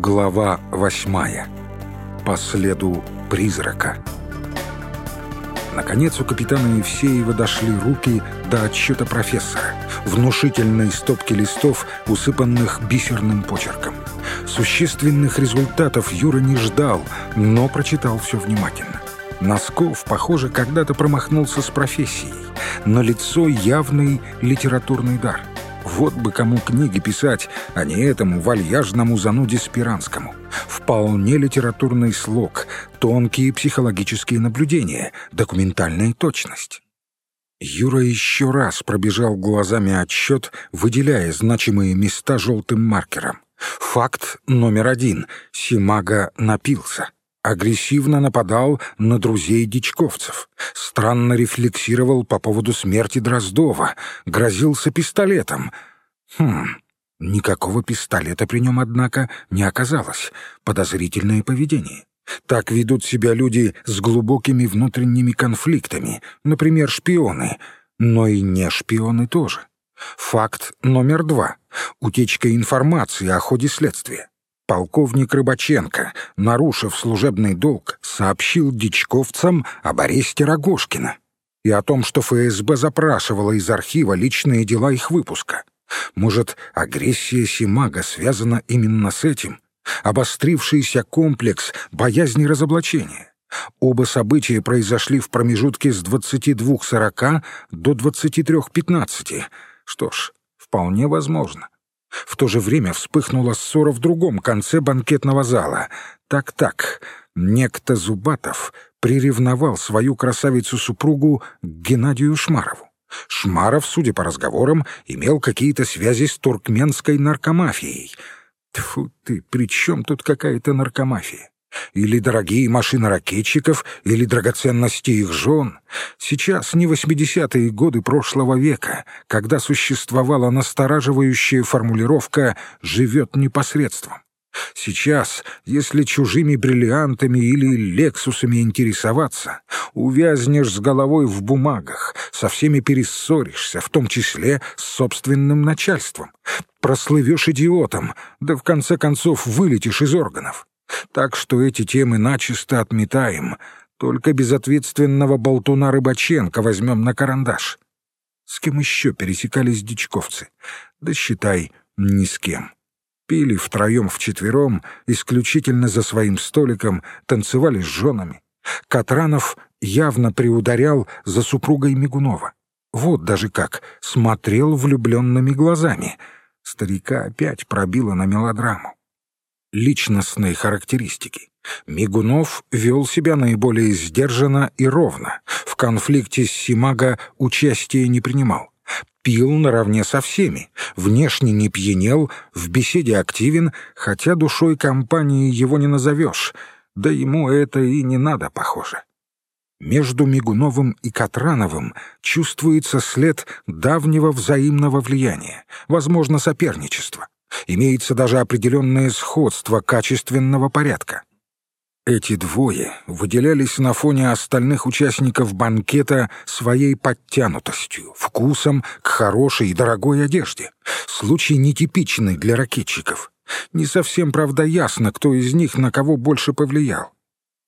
Глава восьмая. По следу призрака. Наконец у капитана Евсеева дошли руки до отчета профессора, внушительной стопки листов, усыпанных бисерным почерком. Существенных результатов Юра не ждал, но прочитал все внимательно. Носков, похоже, когда-то промахнулся с профессией, но лицо явный литературный дар. Вот бы кому книги писать, а не этому вальяжному зануде Спиранскому. Вполне литературный слог, тонкие психологические наблюдения, документальная точность. Юра еще раз пробежал глазами отчет, выделяя значимые места желтым маркером. Факт номер один. Симага напился агрессивно нападал на друзей дичковцев, странно рефлексировал по поводу смерти Дроздова, грозился пистолетом. Хм, никакого пистолета при нем, однако, не оказалось. Подозрительное поведение. Так ведут себя люди с глубокими внутренними конфликтами, например, шпионы, но и не шпионы тоже. Факт номер два. Утечка информации о ходе следствия. Полковник Рыбаченко, нарушив служебный долг, сообщил дичковцам об аресте Рогошкина и о том, что ФСБ запрашивала из архива личные дела их выпуска. Может, агрессия Симага связана именно с этим? Обострившийся комплекс боязни разоблачения. Оба события произошли в промежутке с 22.40 до 23.15. Что ж, вполне возможно. В то же время вспыхнула ссора в другом конце банкетного зала. Так-так, некто Зубатов приревновал свою красавицу-супругу к Геннадию Шмарову. Шмаров, судя по разговорам, имел какие-то связи с туркменской наркомафией. Тьфу ты, при чем тут какая-то наркомафия? Или дорогие машины ракетчиков, или драгоценности их жен. Сейчас не восьмидесятые годы прошлого века, когда существовала настораживающая формулировка «живет непосредством». Сейчас, если чужими бриллиантами или лексусами интересоваться, увязнешь с головой в бумагах, со всеми перессоришься, в том числе с собственным начальством. Прослывешь идиотом, да в конце концов вылетишь из органов. Так что эти темы начисто отметаем. Только безответственного болтуна Рыбаченко возьмем на карандаш. С кем еще пересекались дичковцы? Да считай, ни с кем. Пили втроем-вчетвером, исключительно за своим столиком, танцевали с женами. Катранов явно приударял за супругой Мигунова. Вот даже как, смотрел влюбленными глазами. Старика опять пробило на мелодраму личностные характеристики. Мигунов вел себя наиболее сдержанно и ровно. В конфликте с Симага участия не принимал. Пил наравне со всеми, внешне не пьянел, в беседе активен, хотя душой компании его не назовешь, да ему это и не надо, похоже. Между Мигуновым и Катрановым чувствуется след давнего взаимного влияния, возможно, соперничества. Имеется даже определенное сходство качественного порядка. Эти двое выделялись на фоне остальных участников банкета своей подтянутостью, вкусом к хорошей и дорогой одежде. Случай нетипичный для ракетчиков. Не совсем, правда, ясно, кто из них на кого больше повлиял.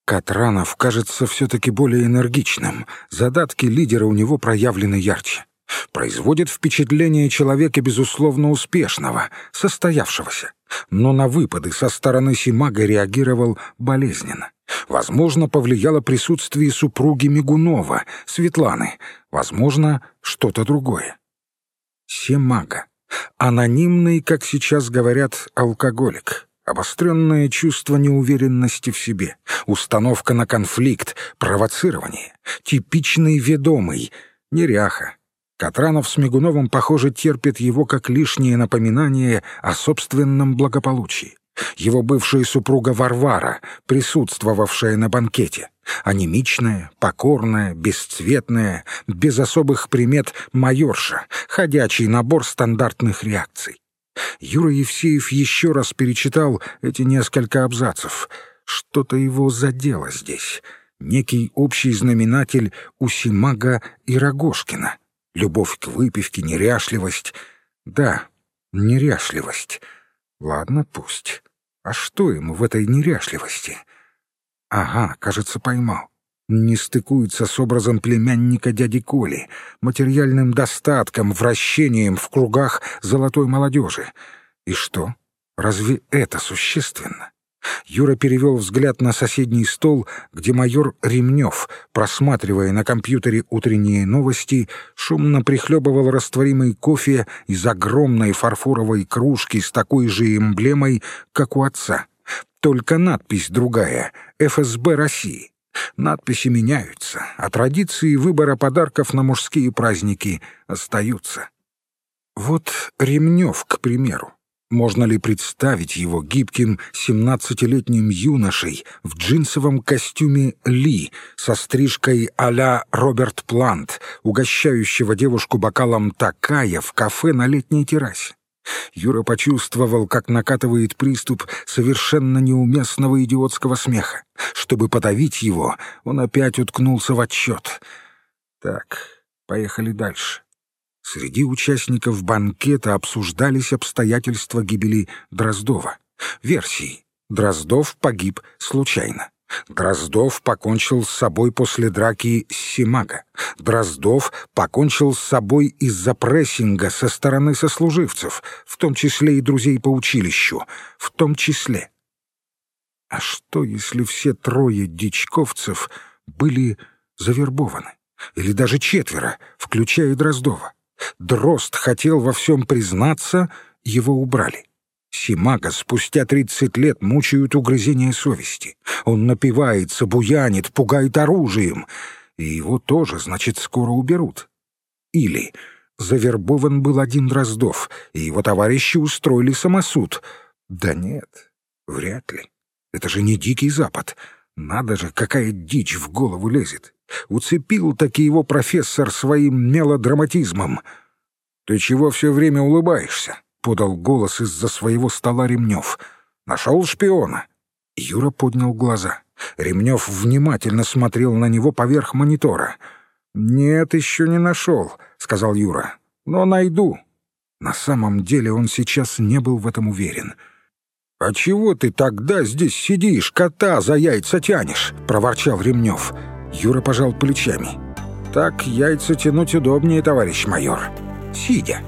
Катранов кажется все-таки более энергичным, задатки лидера у него проявлены ярче производит впечатление человека, безусловно, успешного, состоявшегося. Но на выпады со стороны Симага реагировал болезненно. Возможно, повлияло присутствие супруги Мигунова, Светланы. Возможно, что-то другое. Симага. Анонимный, как сейчас говорят, алкоголик. Обостренное чувство неуверенности в себе, установка на конфликт, провоцирование, типичный ведомый, неряха, Катранов с Мигуновым, похоже, терпит его как лишнее напоминание о собственном благополучии. Его бывшая супруга Варвара, присутствовавшая на банкете, анемичная, покорная, бесцветная, без особых примет майорша, ходячий набор стандартных реакций. Юра Евсеев еще раз перечитал эти несколько абзацев. Что-то его задело здесь. Некий общий знаменатель у Симага и Рогошкина — Любовь к выпивке, неряшливость. Да, неряшливость. Ладно, пусть. А что ему в этой неряшливости? Ага, кажется, поймал. Не стыкуется с образом племянника дяди Коли, материальным достатком, вращением в кругах золотой молодежи. И что? Разве это существенно? Юра перевел взгляд на соседний стол, где майор Ремнев, просматривая на компьютере утренние новости, шумно прихлебывал растворимый кофе из огромной фарфоровой кружки с такой же эмблемой, как у отца. Только надпись другая — «ФСБ России». Надписи меняются, а традиции выбора подарков на мужские праздники остаются. Вот Ремнев, к примеру. Можно ли представить его гибким семнадцатилетним юношей в джинсовом костюме Ли со стрижкой а-ля Роберт Плант, угощающего девушку бокалом такая в кафе на летней террасе? Юра почувствовал, как накатывает приступ совершенно неуместного идиотского смеха. Чтобы подавить его, он опять уткнулся в отчет. Так, поехали дальше. Среди участников банкета обсуждались обстоятельства гибели Дроздова. Версии. Дроздов погиб случайно. Дроздов покончил с собой после драки с Симага. Дроздов покончил с собой из-за прессинга со стороны сослуживцев, в том числе и друзей по училищу, в том числе. А что, если все трое дичковцев были завербованы? Или даже четверо, включая Дроздова? Дрозд хотел во всем признаться, его убрали. Симага спустя тридцать лет мучают угрызения совести. Он напивается, буянит, пугает оружием. И его тоже, значит, скоро уберут. Или завербован был один Дроздов, и его товарищи устроили самосуд. Да нет, вряд ли. Это же не Дикий Запад. Надо же, какая дичь в голову лезет. Уцепил таки его профессор своим мелодраматизмом. «Ты чего все время улыбаешься?» — подал голос из-за своего стола Ремнев. «Нашел шпиона?» Юра поднял глаза. Ремнев внимательно смотрел на него поверх монитора. «Нет, еще не нашел», — сказал Юра. «Но найду». На самом деле он сейчас не был в этом уверен. «А чего ты тогда здесь сидишь, кота за яйца тянешь?» — проворчал Ремнев. Юра пожал плечами. «Так яйца тянуть удобнее, товарищ майор. Сидя».